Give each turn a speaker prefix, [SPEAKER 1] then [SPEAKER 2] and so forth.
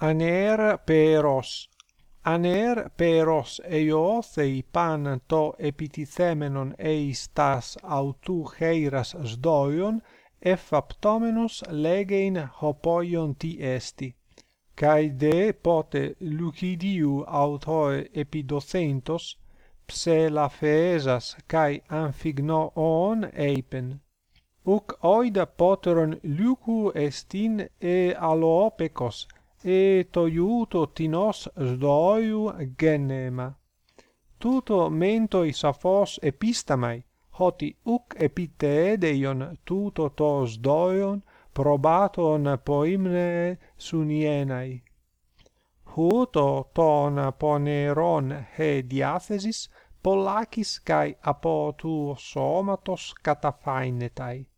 [SPEAKER 1] aner peros. Aner peros eiothei pan to epitithemenon eis tas autou heiras sdoion effaptomenos legein hopoion ti esti. Kai de pote lucidiu autoe epidocentos pselaphaesas kai amphignoon eipen. Uc oida poteron lucu estin e alopecos e to iuto tinos sdoiu genema. Tuto mentoi safos epistamai, hoti uc epitedeion tuto to sdoion probaton poimne sunienai. Huto ton poneron he diathesis, Pollacis kai apo tu somatos catafainetai